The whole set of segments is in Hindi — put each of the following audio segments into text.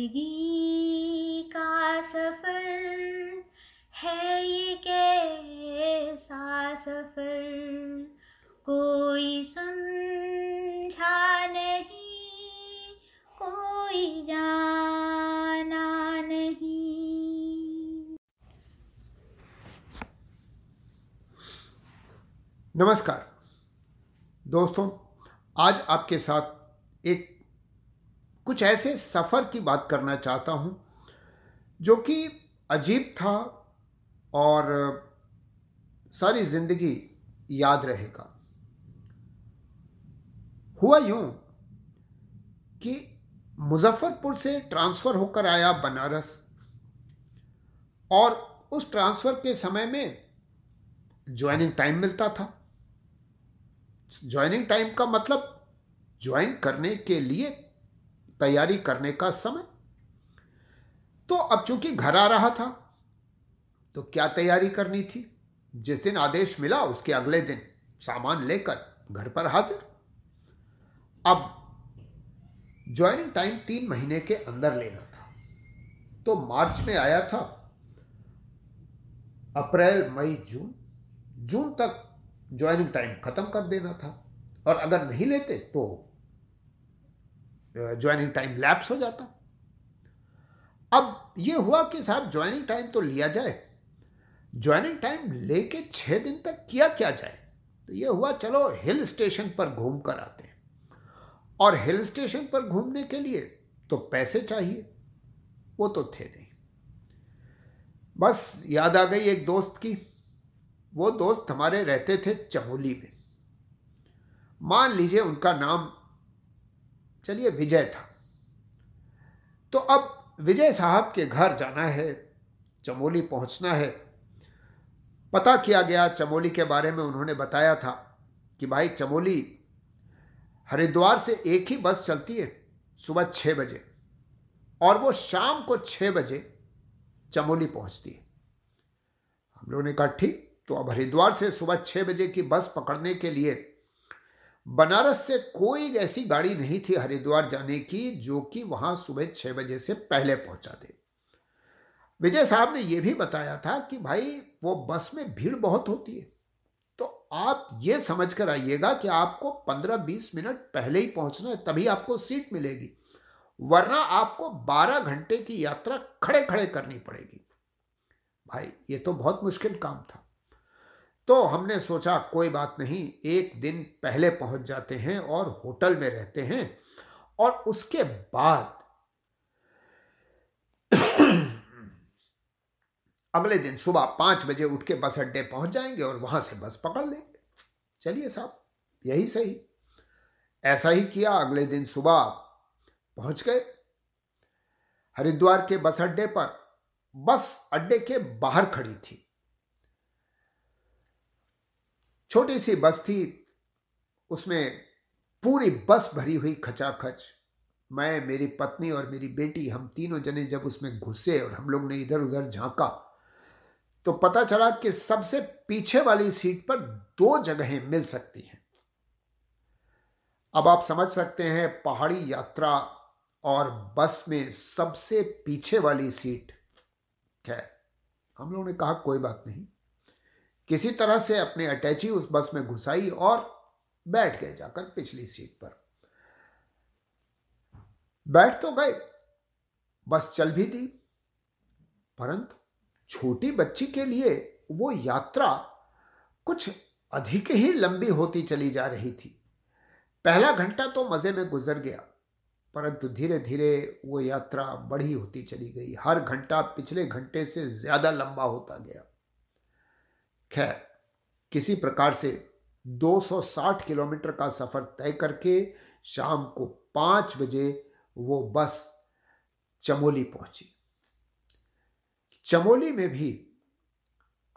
ज़िंदगी का सफ़र है ये कैसा सफ़र? कोई समझा नहीं, कोई जाना नहीं। नमस्कार। दोस्तों, आज आपके साथ एक कुछ ऐसे सफ़र की बात करना चाहता हूँ, जो कि अजीब था और सारी ज़िंदगी याद रहेगा। हुआ यूँ कि मुजफ्फरपुर से ट्रांसफ़र होकर आया बनारस और उस ट्रांसफ़र के समय में ज्वाइनिंग टाइम मिलता था। ज्वाइनिंग टाइम का मतलब ज्वाइन करने के लिए तैयारी करने का समय। तो अब चूँकि घर आ रहा था तो क्या तैयारी करनी थी? जिस दिन आदेश मिला, उसके अगले दिन सामान लेकर घर पर हाजिर। अब ज्वाइनिंग टाइम तीन महीने के अंदर लेना था। तो मार्च में आया था। अप्रैल, मई, जून जून तक ज्वाइनिंग टाइम खत्म कर देना था। और अगर नहीं लेते तो ज्वाइनिंग टाइम लैप्स हो जाता। अब यह हुआ कि साहब ज्वाइनिंग टाइम तो लिया जाए ज्वाइनिंग टाइम लेके छह दिन तक किया क्या जाए? तो यह हुआ, चलो हिल स्टेशन पर घूम कर आते हैं। और हिल स्टेशन पर घूमने के लिए तो पैसे चाहिए, वो तो थे नहीं। बस याद आ गई एक दोस्त की, वो दोस्त हमारे रहते थे चमोली में। मान लीजिए उनका नाम चलिए विजय था। तो अब विजय साहब के घर जाना है, चमोली पहुँचना है। पता किया गया चमोली के बारे में उन्होंने बताया था कि भाई चमोली, हरिद्वार से एक ही बस चलती है सुबह छः बजे और वो शाम को छः बजे चमोली पहुँचती है। हम लोगों ने कहा, ठीक तो अब हरिद्वार से सुबह छः बजे की बस पकड़ने के लिए बनारस से कोई ऐसी गाड़ी नहीं थी हरिद्वार जाने की, जो कि वहाँ सुबह छह बजे से पहले पहुँचा दे। विजय साहब ने यह भी बताया था कि भाई, वो बस में भीड़ बहुत होती है। तो आप ये समझ कर आइएगा कि आपको 15-20 मिनट पहले ही पहुँचना है, तभी आपको सीट मिलेगी। वरना आपको 12 घंटे की यात्रा खड़े खड़े करनी पड़ेगी। भाई, ये तो बहुत मुश्किल काम था। तो हमने सोचा, कोई बात नहीं, एक दिन पहले पहुँच जाते हैं और होटल में रहते हैं और उसके बाद अगले दिन सुबह पाँच बजे उठ के बस अड्डे पहुँच जाएँगे और वहाँ से बस पकड़ लेंगे। चलिए साहब, यही सही। ऐसा ही किया, अगले दिन सुबह पहुँच गए हरिद्वार के बस अड्डे पर। बस अड्डे के बाहर खड़ी थी। छोटी सी बस थी, उसमें पूरी बस भरी हुई खचाखच। मैं, मेरी पत्नी और मेरी बेटी, हम तीनों जने जब उसमें घुसे और हम लोग ने इधर उधर झांका तो पता चला कि सबसे पीछे वाली सीट पर दो जगहें मिल सकती हैं। अब आप समझ सकते हैं, पहाड़ी यात्रा और बस में सबसे पीछे वाली सीट, खैर, हम लोगों ने कहा, कोई बात नहीं। किसी तरह से अपने अटैची उस बस में घुसाई और बैठ गए जाकर पिछली सीट पर। बैठ तो गए। बस चल भी दी। परंतु छोटी बच्ची के लिए वो यात्रा कुछ अधिक ही लंबी होती चली जा रही थी। पहला घंटा तो मज़े में गुजर गया, परंतु धीरे धीरे वो यात्रा बढ़ी होती चली गई। हर घंटा पिछले घंटे से ज़्यादा लंबा होता गया। खैर, किसी प्रकार से 260 किलोमीटर का सफ़र तय करके शाम को पाँच बजे वो बस चमोली पहुँची। चमोली में भी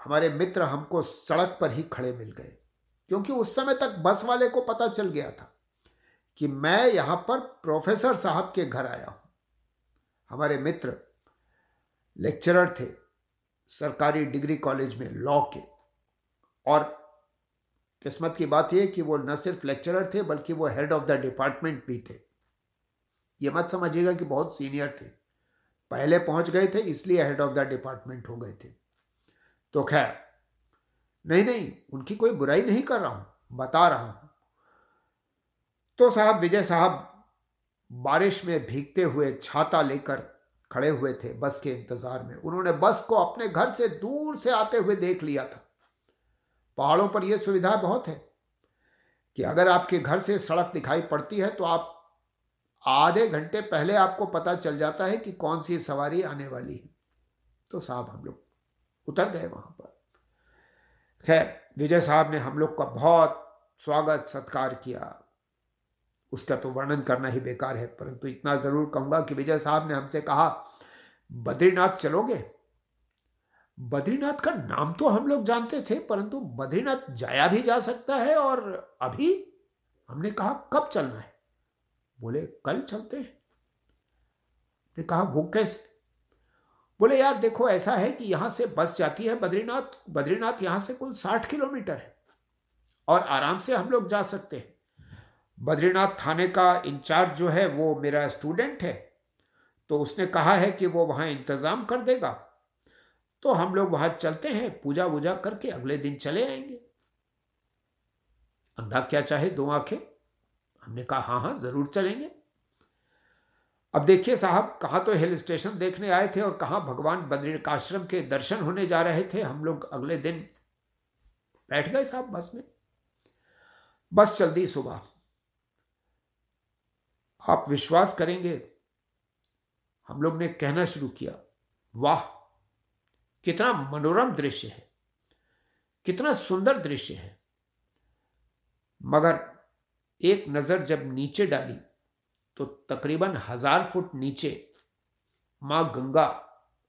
हमारे मित्र हमको सड़क पर ही खड़े मिल गए, क्योंकि उस समय तक बस वाले को पता चल गया था कि मैं यहाँ पर प्रोफेसर साहब के घर आया हूँ। हमारे मित्र लेक्चरर थे, सरकारी डिग्री कॉलेज में लॉ के। और किस्मत की बात यह कि वो न सिर्फ़ लेक्चरर थे, बल्कि वो हेड ऑफ़ द डिपार्टमेंट भी थे। ये मत समझिएगा कि बहुत सीनियर थे। पहले पहुँच गए थे, इसलिए हेड ऑफ़ द डिपार्टमेंट हो गए थे। तो खैर, नहीं नहीं, उनकी कोई बुराई नहीं कर रहा हूँ, बता रहा हूँ। तो साहब, विजय साहब बारिश में भीगते हुए छाता लेकर खड़े हुए थे, बस के इंतज़ार में। उन्होंने बस को अपने घर से दूर से आते हुए देख लिया था। पहाड़ों पर यह सुविधा बहुत है कि अगर आपके घर से सड़क दिखाई पड़ती है तो आप आधे घंटे पहले आपको पता चल जाता है कि कौन सी सवारी आने वाली है। तो साहब हम लोग उतर गए वहाँ पर। खैर, विजय साहब ने हम लोग का बहुत स्वागत, सत्कार किया। उसका तो वर्णन करना ही बेकार है, परंतु इतना ज़रूर कहूँगा कि विजय साहब ने हमसे कहा, बद्रीनाथ चलोगे? बद्रीनाथ का नाम तो हम लोग जानते थे, परंतु बद्रीनाथ जाया भी जा सकता है और अभी हमने कहा, कब चलना है? बोले, कल चलते हैं। ने कहा, वो कैसे? बोले, यार देखो, ऐसा है कि यहाँ से बस जाती है बद्रीनाथ बद्रीनाथ यहाँ से कुल साठ किलोमीटर है और आराम से हम लोग जा सकते हैं। बद्रीनाथ थाने का इंचार्ज जो है, वो मेरा स्टूडेंट है तो उसने कहा है कि वो वहाँ इंतज़ाम कर देगा। तो हम लोग वहाँ चलते हैं पूजा वूजा करके अगले दिन चले आएँगे। अंधा क्या चाहे दो आँखें? हमने कहा हाँ हाँ ज़रूर चलेंगे। अब देखिए साहब, कहा तो हिल स्टेशन देखने आए थे और कहा भगवान बद्रिकाश्रम के दर्शन होने जा रहे थे। हम लोग अगले दिन बैठ गए साहब बस में। बस चल दी सुबह। आप विश्वास करेंगे, हम लोग ने कहना शुरू किया, वाह कितना मनोरम दृश्य है, कितना सुंदर दृश्य है। मगर एक नज़र जब नीचे डाली तो तकरीबन हज़ार फुट नीचे माँ गंगा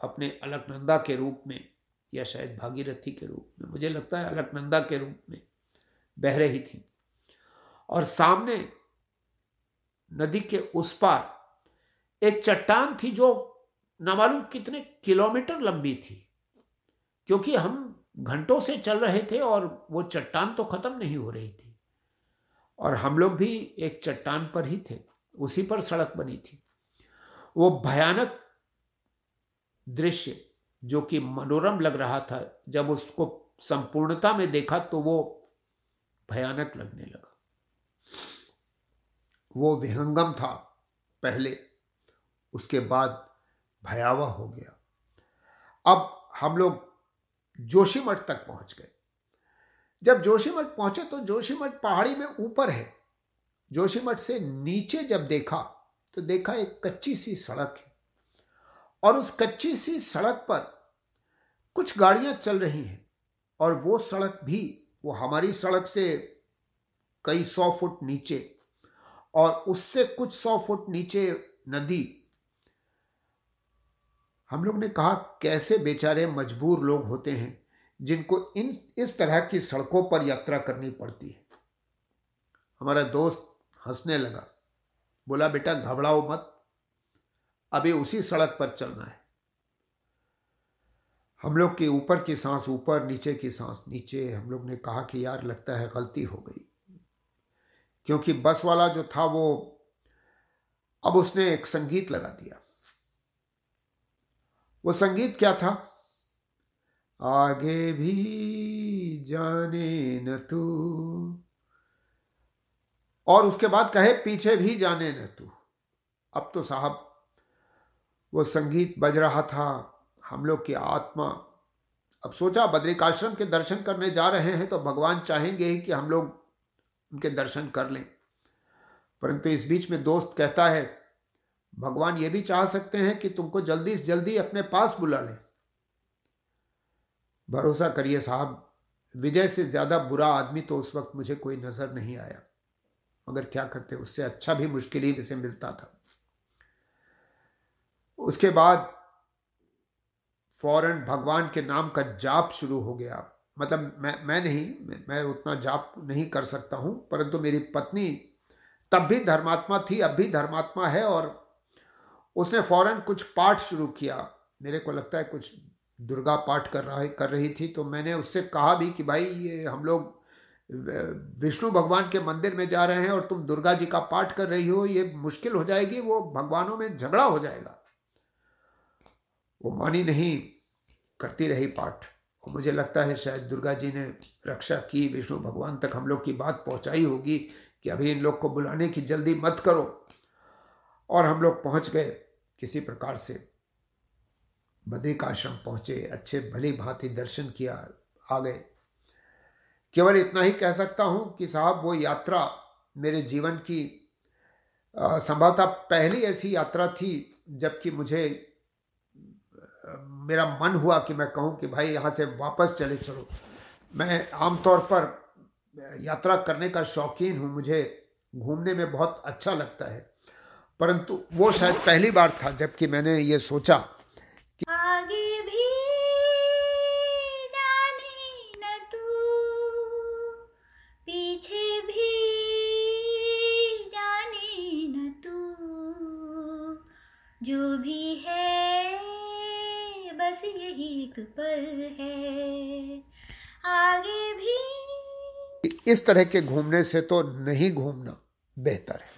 अपने अलकनंदा के रूप में, या शायद भागीरथी के रूप में, मुझे लगता है अलकनंदा के रूप में बह रही थी। और सामने नदी के उस पार एक चट्टान थी जो नामालूम कितने किलोमीटर लंबी थी। क्योंकि हम घंटों से चल रहे थे और वो चट्टान तो खत्म नहीं हो रही थी। और हम लोग भी एक चट्टान पर ही थे, उसी पर सड़क बनी थी। वो भयानक दृश्य जो कि मनोरम लग रहा था, जब उसको संपूर्णता में देखा तो वो भयानक लगने लगा। वो विहंगम था पहले, उसके बाद भयावह हो गया। अब हम लोग जोशीमठ तक पहुँच गए। जब जोशीमठ पहुँचे तो जोशीमठ पहाड़ी में ऊपर है। जोशीमठ से नीचे जब देखा तो देखा एक कच्ची सी सड़क है। और उस कच्ची सी सड़क पर कुछ गाड़ियाँ चल रही हैं और वो सड़क भी, वो हमारी सड़क से कई सौ फुट नीचे और उससे कुछ सौ फुट नीचे नदी हम लोग ने कहा, कैसे बेचारे मजबूर लोग होते हैं, जिनको इन, इस तरह की सड़कों पर यात्रा करनी पड़ती है? हमारा दोस्त हंसने लगा। बोला, बेटा, घबराओ मत, अभी उसी सड़क पर चलना है। हम लोग के ऊपर की सांस ऊपर, नीचे की सांस नीचे। हम लोग ने कहा कि, यार, लगता है गलती हो गई। क्योंकि बस वाला जो था वो, अब उसने एक संगीत लगा दिया। वो संगीत क्या था? आगे भी जाने न तू। और उसके बाद कहे, पीछे भी जाने न तू। अब तो साहब, वो संगीत बज रहा था, हम लोग की आत्मा। अब सोचा, बद्रिकाश्रम के दर्शन करने जा रहे हैं तो भगवान चाहेंगे कि हम लोग उनके दर्शन कर लें। परंतु इस बीच में दोस्त कहता है भगवान ये भी चाह सकते हैं कि तुमको जल्दी से जल्दी अपने पास बुला लें। भरोसा करिए साहब, विजय से ज़्यादा बुरा आदमी तो उस वक्त मुझे कोई नज़र नहीं आया। मगर क्या करते, उससे अच्छा भी मुश्किल ही इसे मिलता था। उसके बाद फ़ौरन भगवान के नाम का जाप शुरू हो गया। मतलब मैं मैं नहीं मैं उतना जाप नहीं कर सकता हूँ, परंतु मेरी पत्नी तब भी धर्मात्मा थी, अब भी धर्मात्मा है और उसने फ़ौरन कुछ पाठ शुरू किया। मेरे को लगता है कुछ दुर्गा पाठ कर रहा कर रही थी तो मैंने उससे कहा भी कि भाई, ये हम लोग विष्णु भगवान के मंदिर में जा रहे हैं और तुम दुर्गा जी का पाठ कर रही हो, ये मुश्किल हो जाएगी, वो भगवानों में झगड़ा हो जाएगा। वो मानी नहीं, करती रही पाठ। और मुझे लगता है शायद दुर्गा जी ने रक्षा की, विष्णु भगवान तक हम लोग की बात पहुंचाई होगी कि अभी इन लोग को बुलाने की जल्दी मत करो। और हम लोग पहुँच गए किसी प्रकार से। बद्रिकाश्रम पहुँचे, अच्छे भली भांति दर्शन किया, आ गए। केवल इतना ही कह सकता हूँ कि साहब, वो यात्रा मेरे जीवन की संभवतः पहली ऐसी यात्रा थी, जबकि मुझे मेरा मन हुआ कि मैं कहूँ कि भाई, यहाँ से वापस चले चलो। मैं आमतौर पर यात्रा करने का शौकीन हूँ, मुझे घूमने में बहुत अच्छा लगता है। परंतु वो शायद पहली बार था जबकि मैंने ये सोचा कि आगे भी जाने न तू पीछे भी जाने न तू। जो भी है बस यही एक पल है। आगे भी इस तरह के घूमने से तो नहीं घूमना बेहतर है।